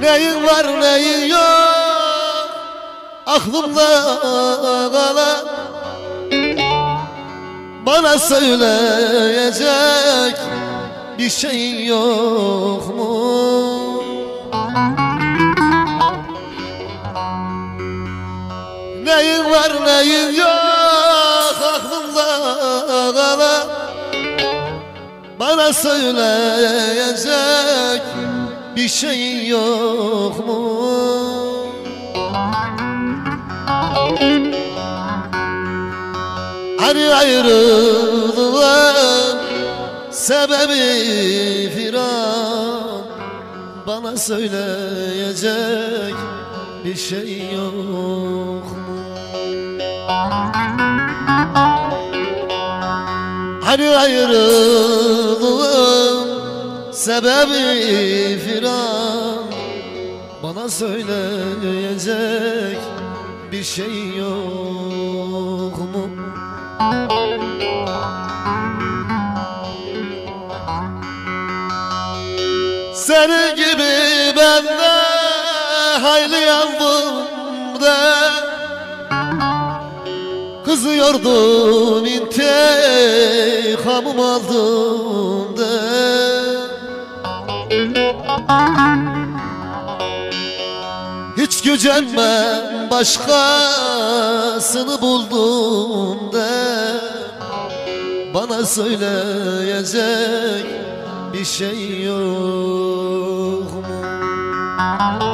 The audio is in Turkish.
Neyin var neyin yok Aklımda kalan Bana söyleyecek Bir şeyin yok mu? Neyin var neyin yok Bana söyleyecek bir şeyin yok mu? Hani ayrılığın sebebi firan Bana söyleyecek bir şey yok mu? Hani ayrılığın sebebi firan Bana söyleyecek bir şey yok mu? Senin gibi ben de hayli yandım Kızıyordum intikamım aldım da Hiç gücenmem başkasını buldum da Bana söyleyecek bir şey yok mu?